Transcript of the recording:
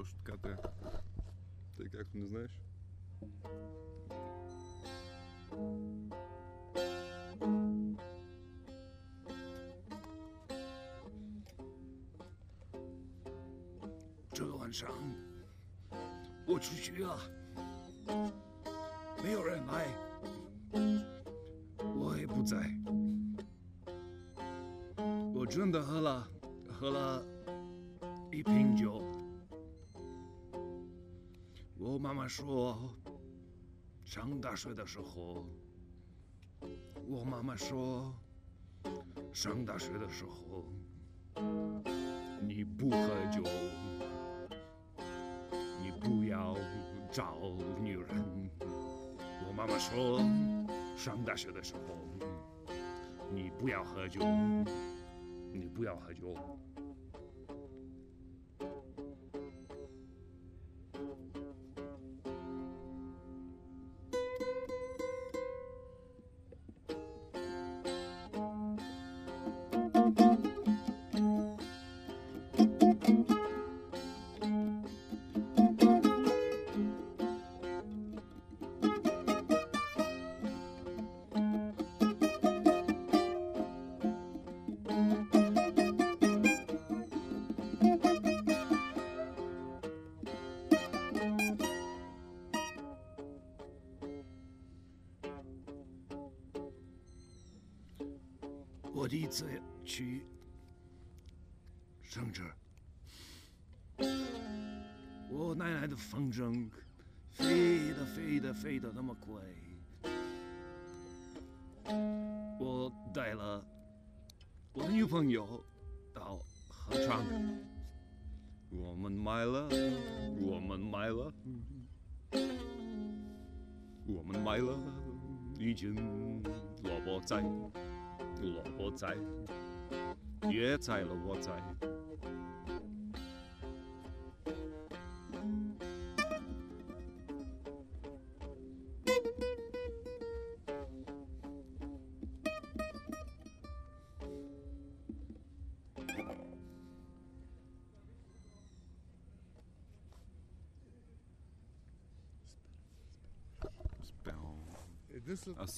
Точно така те. Тъй както не знаеш. “这个晚上我出去了，没有人来，我也不在。我真的喝了喝了一瓶酒。 妈妈说，上大学的时候，我妈妈说，上大学的时候，你不喝酒。”你不要找女人。我妈妈说，上大学的时候，你不要喝酒，你不要喝酒。我第一次去深圳，我奶奶的风筝飞得飞得飞得那么快，我带了我的女朋友到合唱，我们买了，我们买了，我们买了一斤萝卜仔，萝卜仔，也宰了我仔。This is, As